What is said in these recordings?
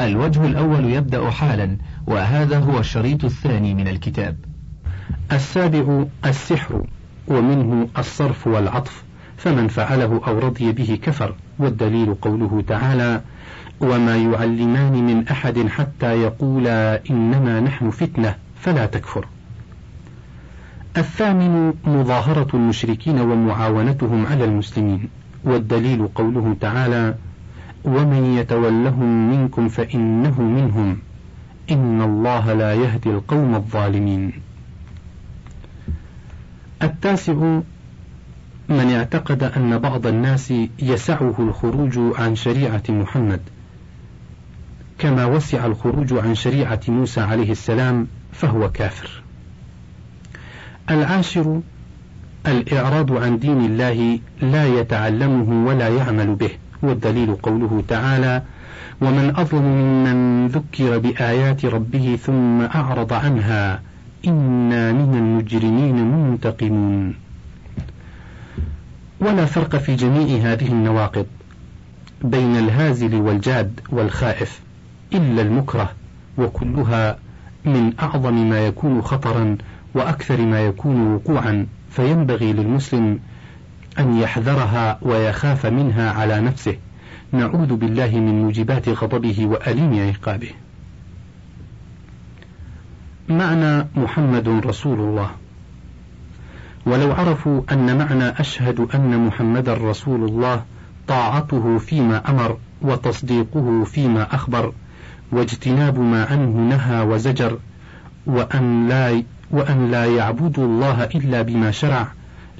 الوجه الأول يبدأ حالا وهذا هو الشريط الثاني من الكتاب. السابع السحر ومنه الصرف والعطف فمن فعله أو رضي به كفر والدليل قوله تعالى وما يعلمان من أحد حتى يقولا إنما نحن فتنة فلا تكفر. الثامن مظاهرة المشركين ومعاونتهم على المسلمين والدليل قوله تعالى ومن يتولهم منكم فإنه منهم إن الله لا يهدي القوم الظالمين. التاسع من اعتقد أن بعض الناس يسعه الخروج عن شريعة محمد. كما وسع الخروج عن شريعة موسى عليه السلام فهو كافر. العاشر الإعراض عن دين الله لا يتعلمه ولا يعمل به. والدليل قوله تعالى ومن أظلم ممن ذكر بآيات ربه ثم أعرض عنها إنا من المجرمين منتقمون. ولا فرق في جميع هذه النواقض بين الهازل والجاد والخائف إلا المكره وكلها من أعظم ما يكون خطرا وأكثر ما يكون وقوعا فينبغي للمسلم أن يحذرها ويخاف منها على نفسه. نعوذ بالله من موجبات غضبه وأليم عقابه. معنى محمد رسول الله. ولو عرفوا أن معنى أشهد أن محمدا رسول الله طاعته فيما أمر وتصديقه فيما أخبر واجتناب ما عنه نهى وزجر وأن لا وأن لا يعبدوا الله إلا بما شرع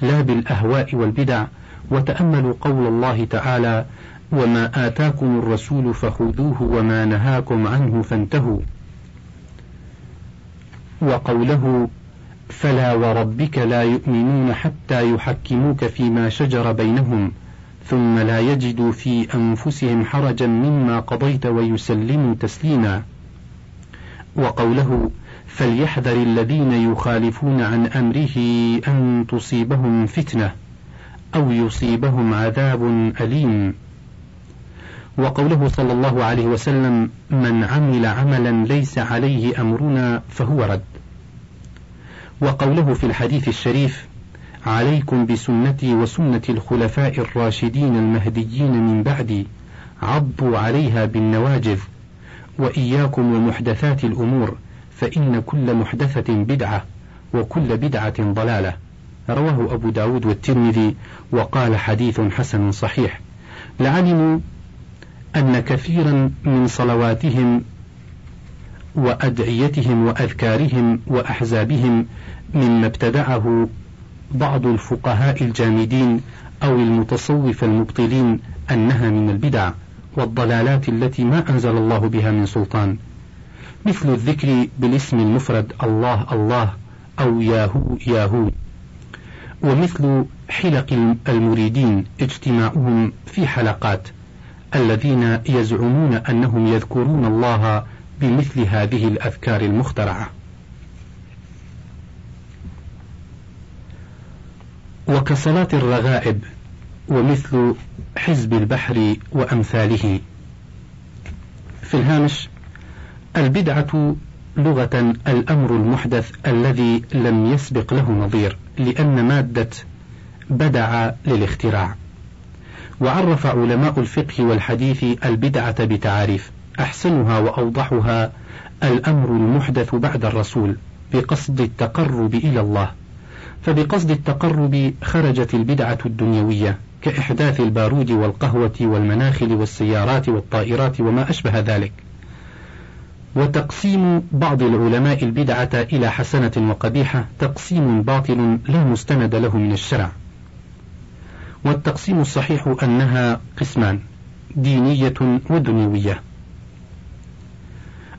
لا بالأهواء والبدع وتأملوا قول الله تعالى وما آتاكم الرسول فخذوه وما نهاكم عنه فانتهوا. وقوله فلا وربك لا يؤمنون حتى يحكموك فيما شجر بينهم ثم لا يجدوا في أنفسهم حرجا مما قضيت ويسلموا تسليما. وقوله فليحذر الذين يخالفون عن أمره أن تصيبهم فتنة أو يصيبهم عذاب أليم. وقوله صلى الله عليه وسلم من عمل عملا ليس عليه أمرنا فهو رد وقوله في الحديث الشريف عليكم بسنتي وسنة الخلفاء الراشدين المهديين من بعدي عضوا عليها بالنواجذ وإياكم ومحدثات الأمور فإن كل محدثة بدعة وكل بدعة ضلالة. رواه أبو داود والترمذي وقال حديث حسن صحيح. لعلموا أن كثيرا من صلواتهم وأدعيتهم وأذكارهم وأحزابهم مما ابتدعه بعض الفقهاء الجامدين أو المتصوف المبطلين أنها من البدع والضلالات التي ما أنزل الله بها من سلطان. مثل الذكر بالاسم المفرد الله الله أو ياهو ياهو. ومثل حلق المريدين اجتماعهم في حلقات الذين يزعمون أنهم يذكرون الله بمثل هذه الأذكار المخترعة. وكصلاة الرغائب ومثل حزب البحر وأمثاله. في الهامش البدعة لغة الأمر المحدث الذي لم يسبق له نظير لأن مادة بدع للاختراع. وعرف علماء الفقه والحديث البدعة بتعاريف. أحسنها وأوضحها الأمر المحدث بعد الرسول بقصد التقرب إلى الله. فبقصد التقرب خرجت البدعة الدنيوية كإحداث البارود والقهوة والمناخل والسيارات والطائرات وما أشبه ذلك. وتقسيم بعض العلماء البدعة إلى حسنة وقبيحة تقسيم باطل لا مستند له من الشرع والتقسيم الصحيح أنها قسمان دينية ودنيوية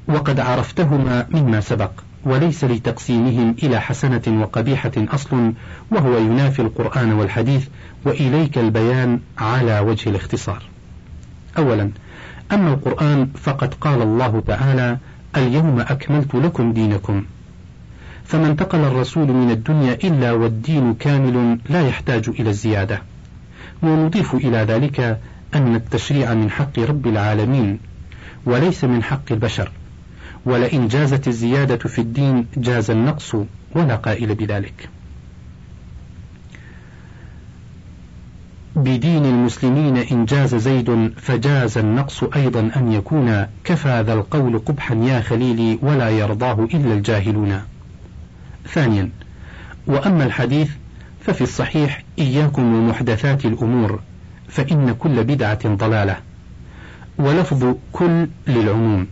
وقد عرفتهما مما سبق وليس لتقسيمهم إلى حسنة وقبيحة أصل وهو ينافي القرآن والحديث وإليك البيان على وجه الاختصار. أولا أما القرآن فقد قال الله تعالى: اليوم أكملت لكم دينكم. فما انتقل الرسول من الدنيا إلا والدين كامل لا يحتاج إلى الزيادة. ونضيف إلى ذلك أن التشريع من حق رب العالمين وليس من حق البشر ولئن جازت الزيادة في الدين جاز النقص ولا قائل بذلك بدين المسلمين إن جاز زيد فجاز النقص أيضا أن يكون كفى ذا القول قبحا يا خليلي ولا يرضاه إلا الجاهلون. ثانيا وأما الحديث ففي الصحيح إياكم ومحدثات الأمور فإن كل بدعة ضلالة. ولفظ كل للعموم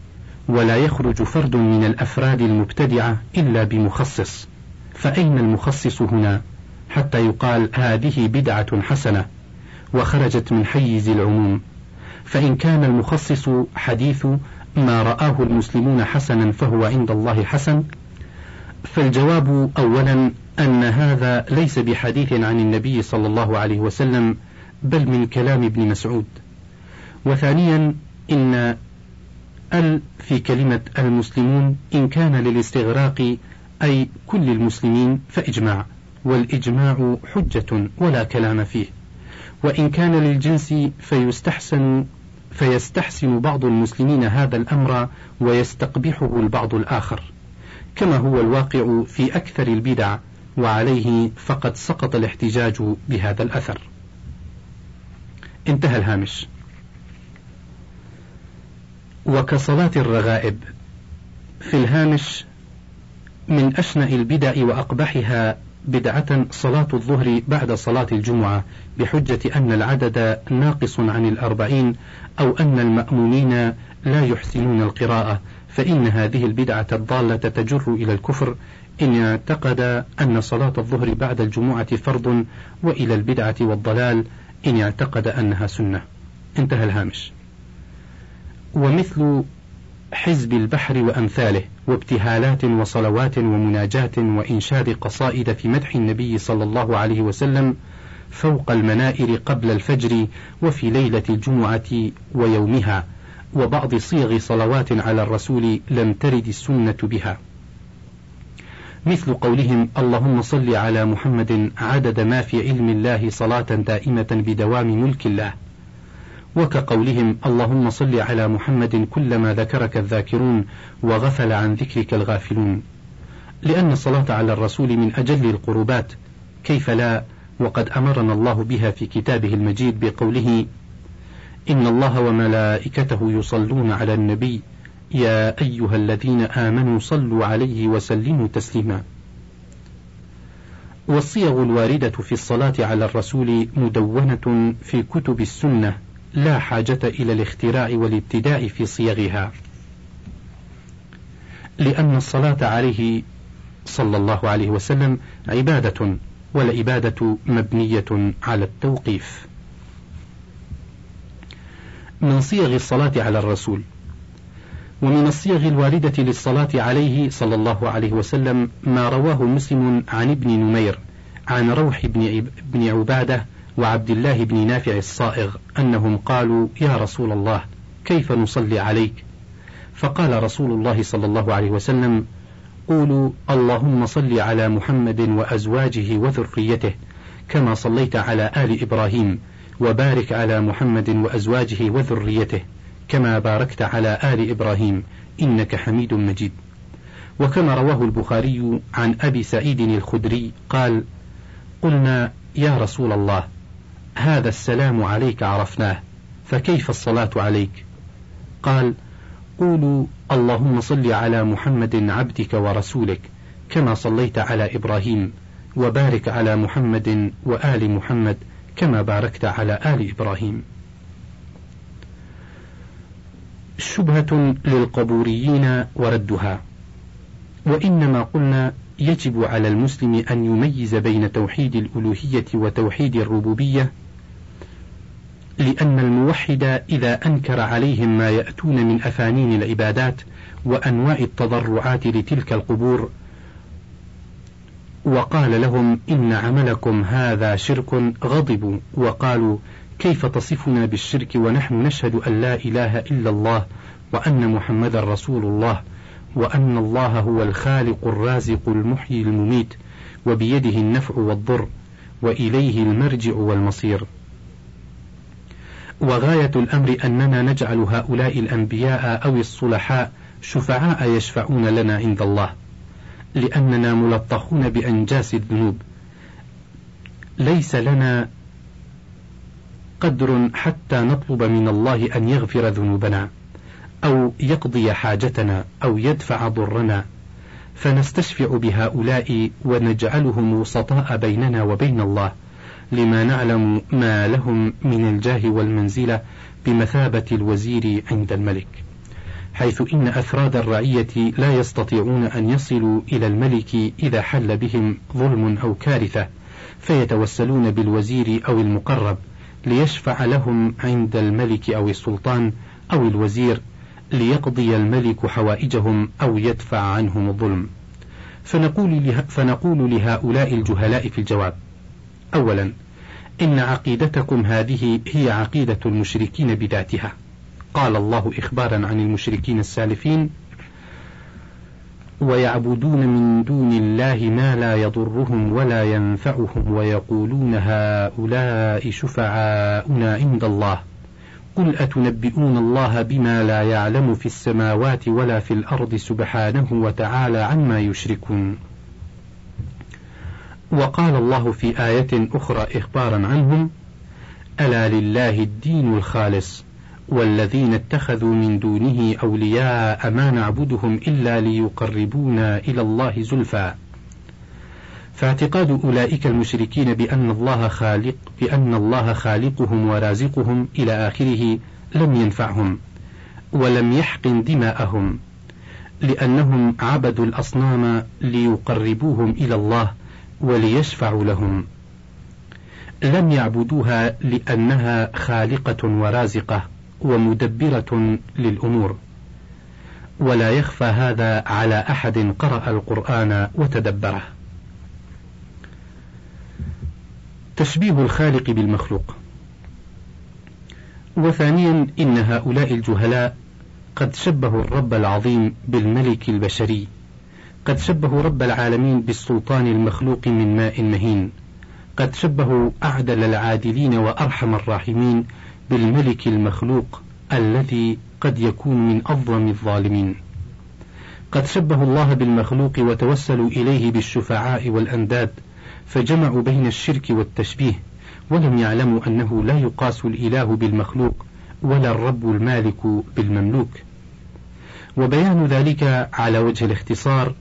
ولا يخرج فرد من الأفراد المبتدعة إلا بمخصص. فأين المخصص هنا؟ حتى يقال هذه بدعة حسنة. وخرجت من حيز العموم. فإن كان المخصص حديث ما رآه المسلمون حسنا فهو عند الله حسن فالجواب أولا أن هذا ليس بحديث عن النبي صلى الله عليه وسلم بل من كلام ابن مسعود. وثانيا إن ال في كلمة المسلمون إن كان للاستغراق أي كل المسلمين فإجماع والإجماع حجة ولا كلام فيه. وإن كان للجنس فيستحسن فيستحسن بعض المسلمين هذا الأمر ويستقبحه البعض الآخر كما هو الواقع في أكثر البدع وعليه فقد سقط الاحتجاج بهذا الأثر. انتهى الهامش. وكصلاة الرغائب في الهامش من أشنع البدع وأقبحها بدعة صلاة الظهر بعد صلاة الجمعة بحجة أن العدد ناقص عن الأربعين أو أن المأمومين لا يحسنون القراءة فإن هذه البدعة الضالة تجر إلى الكفر. إن اعتقد أن صلاة الظهر بعد الجمعة فرض وإلى البدعة والضلال. إن اعتقد أنها سنة. انتهى الهامش. ومثل حزب البحر وأمثاله وابتهالات وصلوات ومناجات وإنشاد قصائد في مدح النبي صلى الله عليه وسلم فوق المنائر قبل الفجر وفي ليلة الجمعة ويومها وبعض صيغ صلوات على الرسول لم ترد السنة بها. مثل قولهم اللهم صل على محمد عدد ما في علم الله صلاة دائمة بدوام ملك الله. وكقولهم اللهم صل على محمد كلما ذكرك الذاكرون وغفل عن ذكرك الغافلون. لأن الصلاة على الرسول من أجل القربات. كيف لا؟ وقد أمرنا الله بها في كتابه المجيد بقوله إن الله وملائكته يصلون على النبي يا أيها الذين آمنوا صلوا عليه وسلموا تسليما. والصيغ الواردة في الصلاة على الرسول مدونة في كتب السنة. لا حاجة إلى الاختراع والابتداع في صيغها. لأن الصلاة عليه صلى الله عليه وسلم عبادة والعبادة مبنية على التوقيف. من صيغ الصلاة على الرسول ومن الصيغ الواردة للصلاة عليه صلى الله عليه وسلم ما رواه مسلم عن ابن نمير عن روح بن عبادة وعبد الله بن نافع الصائغ أنهم قالوا يا رسول الله كيف نصلي عليك؟ فقال رسول الله صلى الله عليه وسلم قولوا اللهم صل على محمد وأزواجه وذريته كما صليت على آل إبراهيم وبارك على محمد وأزواجه وذريته كما باركت على آل إبراهيم إنك حميد مجيد. وكما رواه البخاري عن أبي سعيد الخدري قال قلنا يا رسول الله هذا السلام عليك عرفناه فكيف الصلاة عليك؟ قال قولوا اللهم صل على محمد عبدك ورسولك كما صليت على إبراهيم وبارك على محمد وآل محمد كما باركت على آل إبراهيم. شبهة للقبوريين وردها وإنما قلنا يجب على المسلم أن يميز بين توحيد الألوهية وتوحيد الربوبية لأن الموحد إذا أنكر عليهم ما يأتون من أفانين العبادات وأنواع التضرعات لتلك القبور. وقال لهم إن عملكم هذا شرك غضبوا وقالوا كيف تصفنا بالشرك ونحن نشهد أن لا إله إلا الله وأن محمدا رسول الله وأن الله هو الخالق الرازق المحيي المميت وبيده النفع والضر وإليه المرجع والمصير. وغاية الأمر أننا نجعل هؤلاء الأنبياء أو الصلحاء شفعاء يشفعون لنا عند الله لأننا ملطخون بأنجاس الذنوب. ليس لنا قدر حتى نطلب من الله أن يغفر ذنوبنا أو يقضي حاجتنا أو يدفع ضرنا فنستشفع بهؤلاء ونجعلهم وسطاء بيننا وبين الله. لما نعلم ما لهم من الجاه والمنزلة بمثابة الوزير عند الملك حيث إن أفراد الرعية لا يستطيعون أن يصلوا إلى الملك إذا حل بهم ظلم أو كارثة فيتوسلون بالوزير أو المقرب ليشفع لهم عند الملك أو السلطان أو الوزير ليقضي الملك حوائجهم أو يدفع عنهم الظلم. فنقول, فنقول لهؤلاء الجهلاء في الجواب أولا إن عقيدتكم هذه هي عقيدة المشركين بذاتها. قال الله إخبارا عن المشركين السالفين ويعبدون من دون الله ما لا يضرهم ولا ينفعهم ويقولون هؤلاء شفعاؤنا عند الله. قل أتنبئون الله بما لا يعلم في السماوات ولا في الأرض سبحانه وتعالى عما يشركون؟ وقال الله في آية أخرى إخبارا عنهم ألا لله الدين الخالص والذين اتخذوا من دونه أولياء ما نعبدهم إلا ليقربونا إلى الله زلفى. فاعتقاد أولئك المشركين بأن الله خالق بأن الله خالقهم ورازقهم إلى آخره لم ينفعهم ولم يحقن دماءهم لأنهم عبدوا الأصنام ليقربوهم إلى الله وليشفعوا لهم. لم يعبدوها لأنها خالقة ورازقة ومدبرة للأمور. ولا يخفى هذا على أحد قرأ القرآن وتدبره. تشبيه الخالق بالمخلوق. وثانيا إن هؤلاء الجهلاء قد شبهوا الرب العظيم بالملك البشري. قد شبهوا رب العالمين بالسلطان المخلوق من ماء مهين. قد شبهوا أعدل العادلين وأرحم الراحمين بالملك المخلوق الذي قد يكون من أظلم الظالمين. قد شبهوا الله بالمخلوق وتوسلوا إليه بالشفعاء والأنداد فجمعوا بين الشرك والتشبيه ولم يعلموا أنه لا يقاس الإله بالمخلوق ولا الرب المالك بالمملوك. وبيان ذلك على وجه الاختصار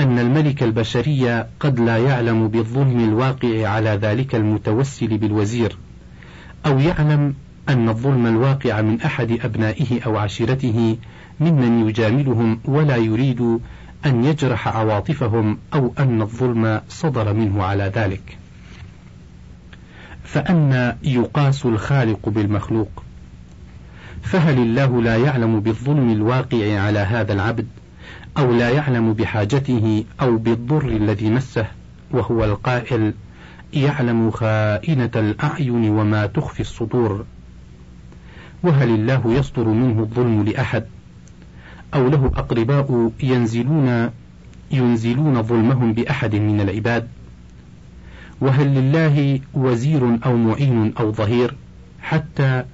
أن الملك البشري قد لا يعلم بالظلم الواقع على ذلك المتوسل بالوزير أو يعلم أن الظلم الواقع من أحد أبنائه أو عشيرته ممن يجاملهم ولا يريد أن يجرح عواطفهم أو أن الظلم صدر منه على ذلك. فأن يقاس الخالق بالمخلوق؟ فهل الله لا يعلم بالظلم الواقع على هذا العبد؟ أو لا يعلم بحاجته أو بالضر الذي مسه وهو القائل يعلم خائنة الأعين وما تخفي الصدور. وهل الله يصدر منه الظلم لأحد؟ أو له أقرباء ينزلون ينزلون ظلمهم بأحد من العباد؟ وهل لله وزير أو معين أو ظهير حتى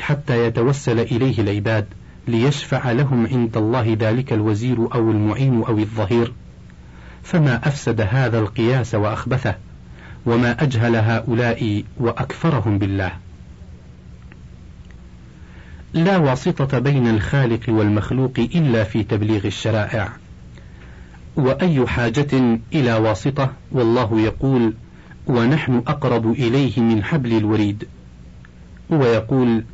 حتى يتوسل إليه العباد؟ ليشفع لهم عند الله ذلك الوزير أو المعين أو الظهير. فما أفسد هذا القياس وأخبثه وما أجهل هؤلاء وأكفرهم بالله. لا واسطة بين الخالق والمخلوق إلا في تبليغ الشرائع. وأي حاجة إلى واسطة والله يقول ونحن أقرب إليه من حبل الوريد ويقول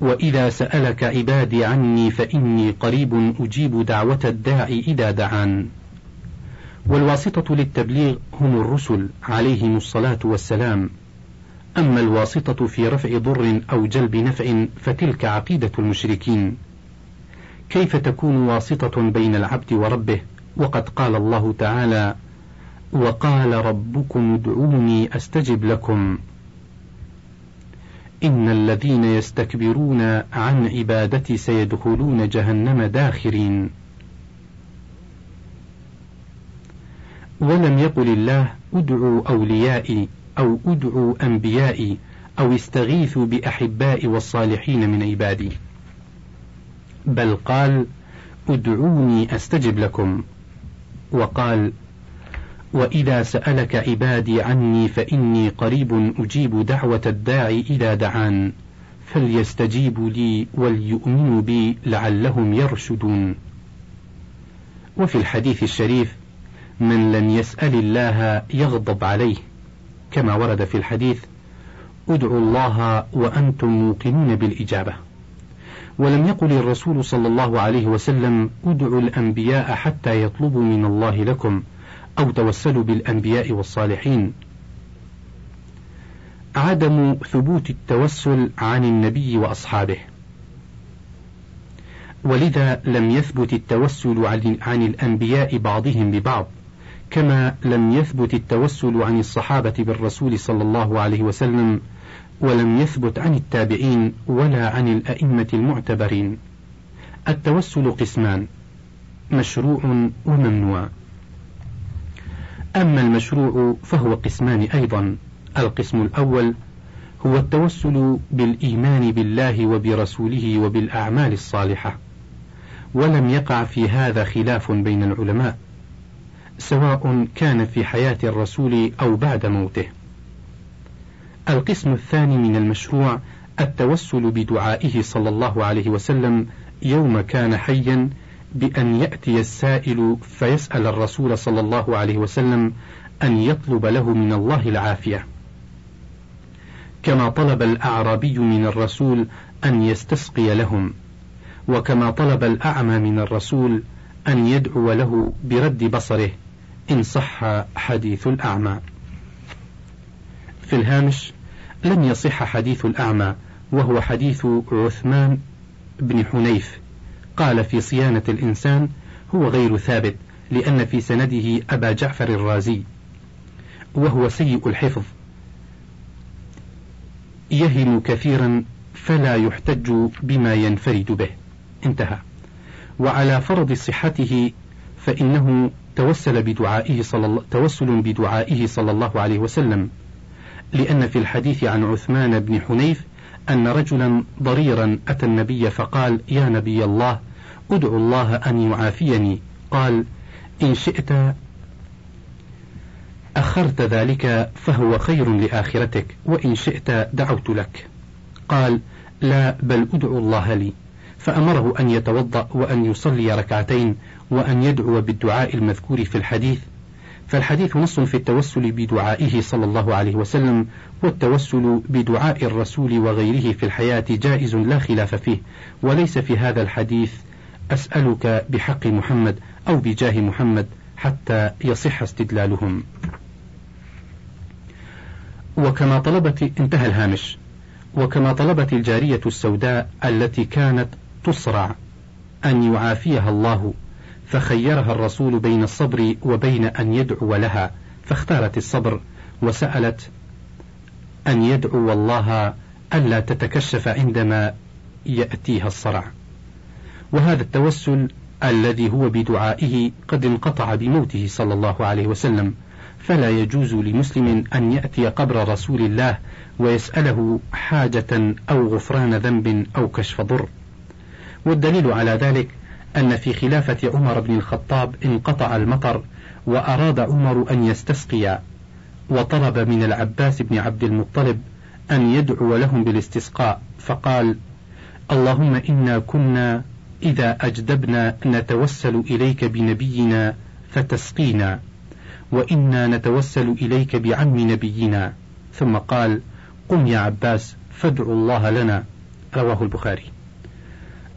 وإذا سألك عبادي عني فإني قريب أجيب دعوة الداعي إذا دعان. والواسطة للتبليغ هم الرسل عليهم الصلاة والسلام. أما الواسطة في رفع ضر أو جلب نفع فتلك عقيدة المشركين. كيف تكون واسطة بين العبد وربه؟ وقد قال الله تعالى وقال ربكم ادعوني أستجب لكم. إن الذين يستكبرون عن عبادتي سيدخلون جهنم داخرين. ولم يقل الله ادعوا أوليائي أو ادعوا أنبيائي أو استغيثوا بأحباء والصالحين من عبادي. بل قال ادعوني أستجب لكم. وقال وإذا سألك عبادي عني فإني قريب أجيب دعوة الداعي إذا دعان فليستجيبوا لي وليؤمنوا بي لعلهم يرشدون. وفي الحديث الشريف من لم يسأل الله يغضب عليه. كما ورد في الحديث ادعوا الله وأنتم موقنون بالإجابة. ولم يقل الرسول صلى الله عليه وسلم ادعوا الأنبياء حتى يطلبوا من الله لكم. أو توسلوا بالأنبياء والصالحين. عدم ثبوت التوسل عن النبي وأصحابه. ولذا لم يثبت التوسل عن الأنبياء بعضهم ببعض كما لم يثبت التوسل عن الصحابة بالرسول صلى الله عليه وسلم ولم يثبت عن التابعين ولا عن الأئمة المعتبرين. التوسل قسمان مشروع وممنوع. أما المشروع فهو قسمان أيضا. القسم الأول هو التوسل بالإيمان بالله وبرسوله وبالأعمال الصالحة ولم يقع في هذا خلاف بين العلماء سواء كان في حياة الرسول أو بعد موته. القسم الثاني من المشروع التوسل بدعائه صلى الله عليه وسلم يوم كان حيا بأن يأتي السائل فيسأل الرسول صلى الله عليه وسلم أن يطلب له من الله العافية. كما طلب الأعرابي من الرسول أن يستسقي لهم وكما طلب الأعمى من الرسول أن يدعو له برد بصره إن صح حديث الأعمى. في الهامش لم يصح حديث الأعمى وهو حديث عثمان بن حنيف. قال في صيانة الإنسان هو غير ثابت لأن في سنده أبا جعفر الرازي وهو سيء الحفظ. يهم كثيرا فلا يحتج بما ينفرد به. انتهى. وعلى فرض صحته فإنه توسل بدعائه صلى الله توسل بدعائه صلى الله عليه وسلم لأن في الحديث عن عثمان بن حنيف أن رجلا ضريرا أتى النبي فقال يا نبي الله ادعو الله أن يعافيني. قال إن شئت أخرت ذلك فهو خير لآخرتك وإن شئت دعوت لك. قال لا بل ادعو الله لي. فأمره أن يتوضأ وأن يصلي ركعتين وأن يدعو بالدعاء المذكور في الحديث. فالحديث نص في التوسل بدعائه صلى الله عليه وسلم والتوسل بدعاء الرسول وغيره في الحياة جائز لا خلاف فيه وليس في هذا الحديث أسألك بحق محمد أو بجاه محمد حتى يصح استدلالهم. وكما طلبت انتهى الهامش. وكما طلبت الجارية السوداء التي كانت تصرع أن يعافيها الله فخيرها الرسول بين الصبر وبين أن يدعو لها فاختارت الصبر وسألت أن يدعو الله ألا تتكشف عندما يأتيها الصرع. وهذا التوسل الذي هو بدعائه قد انقطع بموته صلى الله عليه وسلم فلا يجوز لمسلم أن يأتي قبر رسول الله ويسأله حاجة أو غفران ذنب أو كشف ضر. والدليل على ذلك أن في خلافة عمر بن الخطاب انقطع المطر وأراد عمر أن يستسقي وطلب من العباس بن عبد المطلب أن يدعو لهم بالاستسقاء فقال اللهم إنا كنا إذا أجدبنا نتوسل إليك بنبينا فتسقينا وإنا نتوسل إليك بعم نبينا. ثم قال قم يا عباس فادعوا الله لنا. رواه البخاري.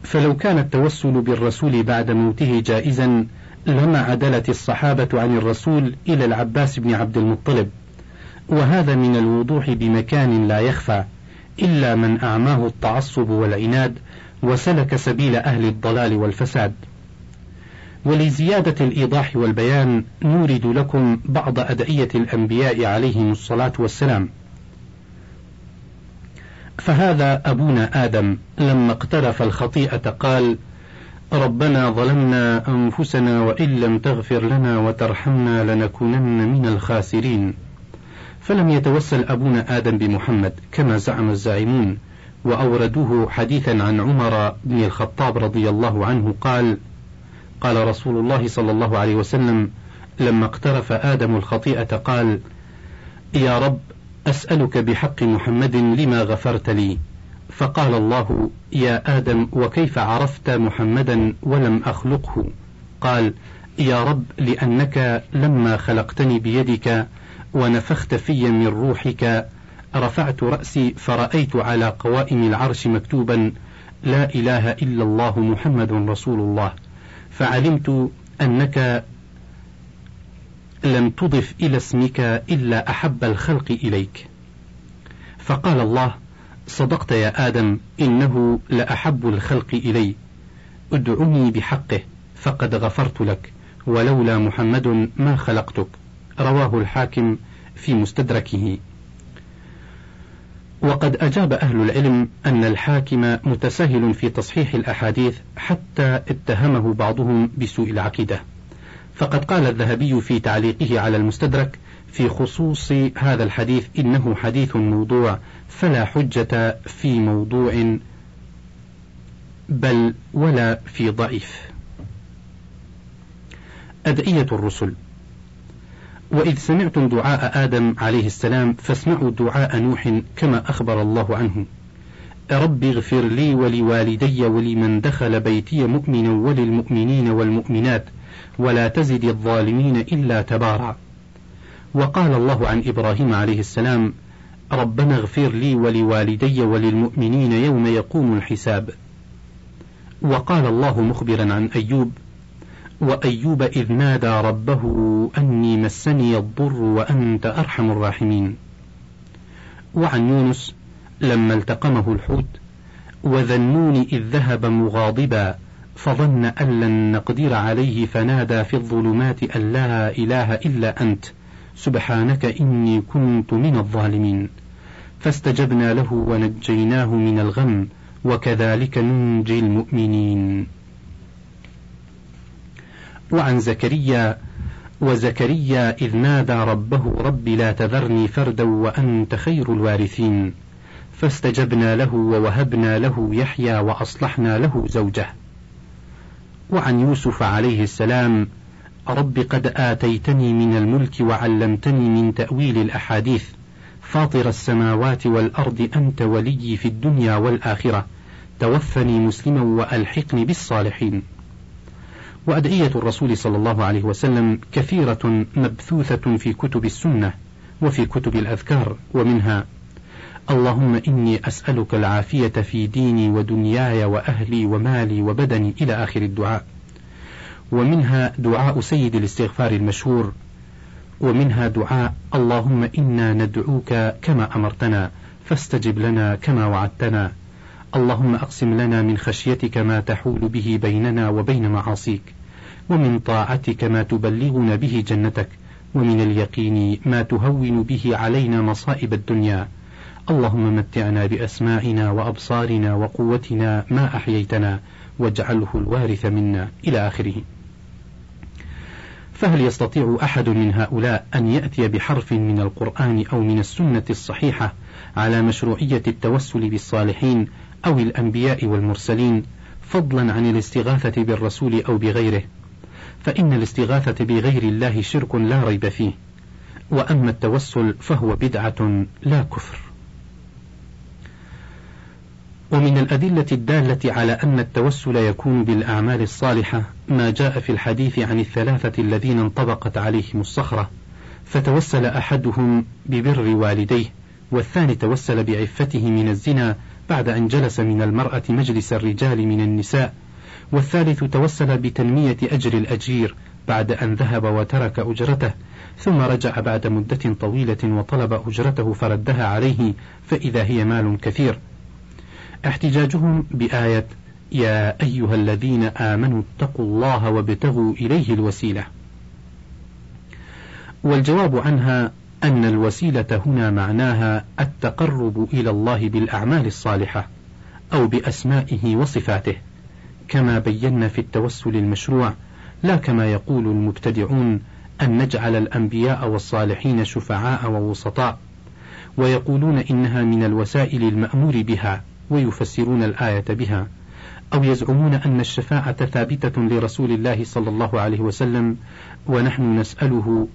فلو كان التوسل بالرسول بعد موته جائزا لما عدلت الصحابة عن الرسول إلى العباس بن عبد المطلب. وهذا من الوضوح بمكان لا يخفى. إلا من أعماه التعصب والعناد وسلك سبيل أهل الضلال والفساد. ولزيادة الإيضاح والبيان نورد لكم بعض أدعية الأنبياء عليهم الصلاة والسلام. فهذا أبونا آدم لما اقترف الخطيئة قال ربنا ظلمنا أنفسنا وإن لم تغفر لنا وترحمنا لنكونن من الخاسرين. فلم يتوسل أبونا آدم بمحمد كما زعم الزاعمون وأوردوه حديثا عن عمر بن الخطاب رضي الله عنه قال قال رسول الله صلى الله عليه وسلم لما اقترف آدم الخطيئة قال يا رب أسألك بحق محمد لما غفرت لي. فقال الله يا آدم وكيف عرفت محمدا ولم أخلقه؟ قال يا رب لأنك لما خلقتني بيدك ونفخت في من روحك رفعت رأسي فرأيت على قوائم العرش مكتوبا لا إله إلا الله محمد رسول الله. فعلمت أنك لم تضف إلى اسمك إلا أحب الخلق إليك. فقال الله صدقت يا آدم إنه لأحب الخلق إلي. ادعني بحقه فقد غفرت لك ولولا محمد ما خلقتك. رواه الحاكم في مستدركه. وقد أجاب أهل العلم أن الحاكم متساهل في تصحيح الأحاديث حتى اتهمه بعضهم بسوء العقيدة. فقد قال الذهبي في تعليقه على المستدرك في خصوص هذا الحديث إنه حديث موضوع فلا حجة في موضوع بل ولا في ضعيف. أدعية الرسل. وإذ سمعتم دعاء آدم عليه السلام فاسمعوا دعاء نوح كما أخبر الله عنه. رب اغفر لي ولوالدي ولمن دخل بيتي مؤمنا وللمؤمنين والمؤمنات ولا تزد الظالمين إلا تبارا. وقال الله عن إبراهيم عليه السلام ربنا اغفر لي ولوالدي وللمؤمنين يوم يقوم الحساب. وقال الله مخبرا عن أيوب وأيوب إذ نادى ربه أني مسني الضر وأنت أرحم الراحمين. وعن يونس لما التقمه الحوت وذنون إذ ذهب مغاضبا فظن أن لن نقدر عليه فنادى في الظلمات أن لا إله إلا أنت سبحانك إني كنت من الظالمين. فاستجبنا له ونجيناه من الغم وكذلك ننجي المؤمنين. وعن زكريا وزكريا إذ نادى ربه رب لا تذرني فردا وأنت خير الوارثين. فاستجبنا له ووهبنا له يحيى وأصلحنا له زوجه. وعن يوسف عليه السلام رب قد آتيتني من الملك وعلمتني من تأويل الأحاديث. فاطر السماوات والأرض أنت ولي في الدنيا والآخرة. توفني مسلما وألحقني بالصالحين. وأدعية الرسول صلى الله عليه وسلم كثيرة مبثوثة في كتب السنة وفي كتب الأذكار ومنها اللهم إني أسألك العافية في ديني ودنياي وأهلي ومالي وبدني إلى آخر الدعاء. ومنها دعاء سيد الاستغفار المشهور. ومنها دعاء اللهم إنا ندعوك كما أمرتنا فاستجب لنا كما وعدتنا. اللهم أقسم لنا من خشيتك ما تحول به بيننا وبين معاصيك ومن طاعتك ما تبلغنا به جنتك ومن اليقين ما تهون به علينا مصائب الدنيا. اللهم متعنا بأسماعنا وأبصارنا وقوتنا ما أحييتنا واجعله الوارث منا إلى آخره. فهل يستطيع أحد من هؤلاء أن يأتي بحرف من القرآن أو من السنة الصحيحة على مشروعية التوسل بالصالحين أو الأنبياء والمرسلين فضلا عن الاستغاثة بالرسول أو بغيره. فإن الاستغاثة بغير الله شرك لا ريب فيه. وأما التوسل فهو بدعة لا كفر. ومن الأدلة الدالة على أن التوسل يكون بالأعمال الصالحة ما جاء في الحديث عن الثلاثة الذين انطبقت عليهم الصخرة فتوسل أحدهم ببر والديه والثاني توسل بعفته من الزنا بعد أن جلس من المرأة مجلس الرجال من النساء والثالث توسل بتنمية أجر الأجير بعد أن ذهب وترك أجرته ثم رجع بعد مدة طويلة وطلب أجرته فردها عليه فإذا هي مال كثير. احتجاجهم بآية يا أيها الذين آمنوا اتقوا الله وابتغوا إليه الوسيلة. والجواب عنها أن الوسيلة هنا معناها التقرب إلى الله بالأعمال الصالحة أو بأسمائه وصفاته كما بينا في التوسل المشروع لا كما يقول المبتدعون أن نجعل الأنبياء والصالحين شفعاء ووسطاء ويقولون إنها من الوسائل المأمور بها ويفسرون الآية بها أو يزعمون أن الشفاعة ثابتة لرسول الله صلى الله عليه وسلم ونحن نسأله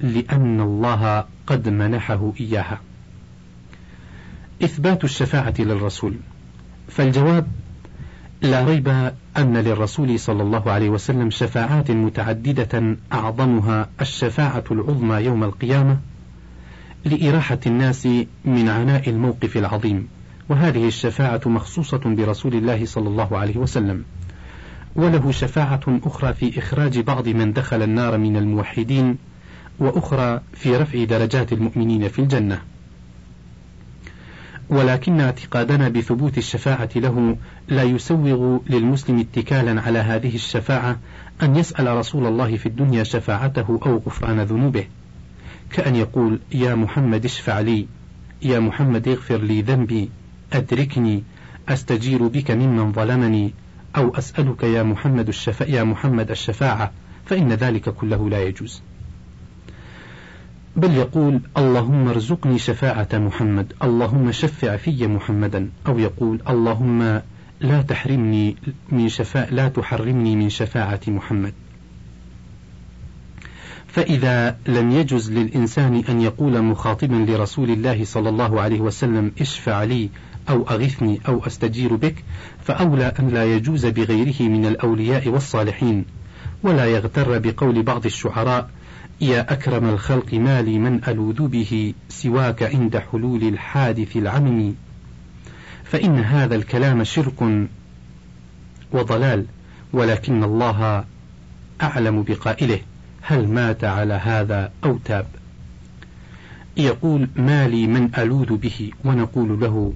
لأن الله قد منحه إياها. إثبات الشفاعة للرسول، فالجواب لا ريب أن للرسول صلى الله عليه وسلم شفاعات متعددة أعظمها الشفاعة العظمى يوم القيامة لإراحة الناس من عناء الموقف العظيم، وهذه الشفاعة مخصوصة برسول الله صلى الله عليه وسلم. وله شفاعة أخرى في إخراج بعض من دخل النار من الموحدين وأخرى في رفع درجات المؤمنين في الجنة. ولكن اعتقادنا بثبوت الشفاعة له لا يسوغ للمسلم اتكالا على هذه الشفاعة أن يسأل رسول الله في الدنيا شفاعته أو غفران ذنوبه، كأن يقول: يا محمد اشفع لي، يا محمد اغفر لي ذنبي، أدركني، أستجير بك ممن ظلمني، أو أسألك يا محمد الشفاعة يا محمد الشفاعة، فإن ذلك كله لا يجوز. بل يقول اللهم ارزقني شفاعة محمد اللهم شفع في محمدا. أو يقول اللهم لا تحرمني من شفاء لا تحرمني من شفاعة محمد. فإذا لم يجز للإنسان أن يقول مخاطبا لرسول الله صلى الله عليه وسلم اشفع لي أو أغثني أو أستجير بك فأولى أن لا يجوز بغيره من الأولياء والصالحين ولا يغتر بقول بعض الشعراء يا أكرم الخلق ما لي من ألوذ به سواك عند حلول الحادث العمم. فإن هذا الكلام شرك وضلال ولكن الله أعلم بقائله هل مات على هذا أو تاب؟ يقول ما لي من ألوذ به ونقول له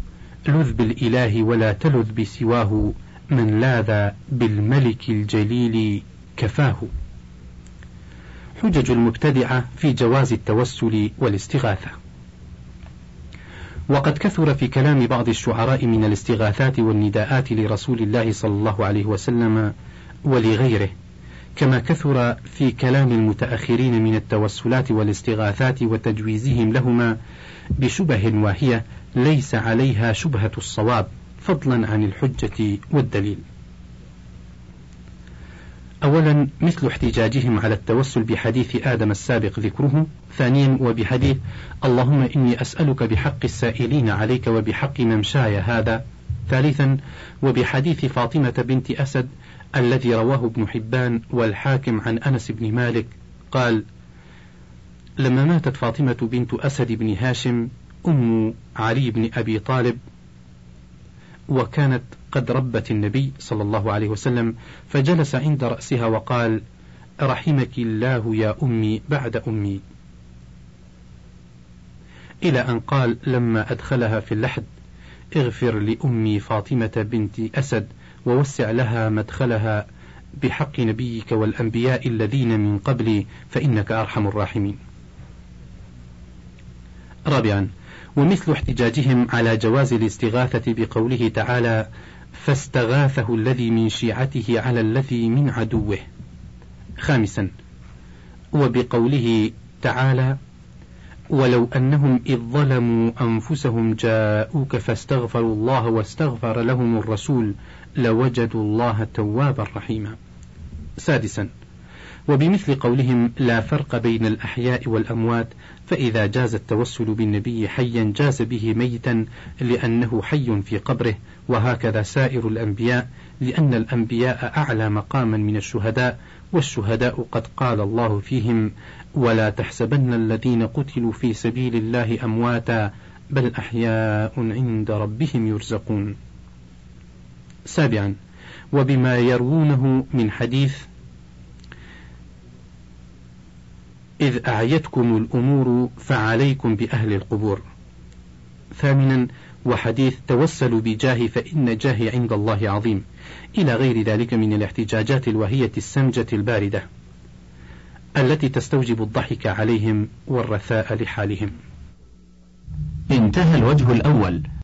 لذ بالإله ولا تلذ بسواه من لاذ بالملك الجليل كفاه. حجج المبتدعة في جواز التوسل والاستغاثة. وقد كثر في كلام بعض الشعراء من الاستغاثات والنداءات لرسول الله صلى الله عليه وسلم ولغيره، كما كثر في كلام المتأخرين من التوسلات والاستغاثات وتجويزهم لهما بشبه واهية ليس عليها شبهة الصواب، فضلا عن الحجة والدليل. أولا مثل احتجاجهم على التوسل بحديث آدم السابق ذكره ثانيا وبحديث اللهم إني أسألك بحق السائلين عليك وبحق ممشاي هذا. ثالثا وبحديث فاطمة بنت أسد الذي رواه ابن حبان والحاكم عن أنس بن مالك قال لما ماتت فاطمة بنت أسد بن هاشم أم علي بن أبي طالب وكانت قد ربت النبي صلى الله عليه وسلم فجلس عند رأسها وقال رحمك الله يا أمي بعد أمي إلى أن قال لما أدخلها في اللحد اغفر لأمي فاطمة بنت أسد ووسع لها مدخلها بحق نبيك والأنبياء الذين من قبلي فإنك أرحم الراحمين. رابعا ومثل احتجاجهم على جواز الاستغاثة بقوله تعالى: فاستغاثه الذي من شيعته على الذي من عدوه. خامسا وبقوله تعالى: ولو أنهم إذ ظلموا أنفسهم جاءوك فاستغفروا الله واستغفر لهم الرسول لوجدوا الله توابا رحيما. سادسا وبمثل قولهم لا فرق بين الأحياء والأموات فإذا جاز التوسل بالنبي حيا جاز به ميتا لأنه حي في قبره وهكذا سائر الأنبياء لأن الأنبياء أعلى مقاما من الشهداء والشهداء قد قال الله فيهم ولا تحسبن الذين قتلوا في سبيل الله أمواتا بل أحياء عند ربهم يرزقون. سابعا وبما يروونه من حديث إذ أعيتكم الأمور فعليكم بأهل القبور. ثامنا وحديث توسلوا بجاه فإن جاهي عند الله عظيم إلى غير ذلك من الاحتجاجات الوهية السمجة الباردة التي تستوجب الضحك عليهم والرثاء لحالهم انتهى الوجه الأول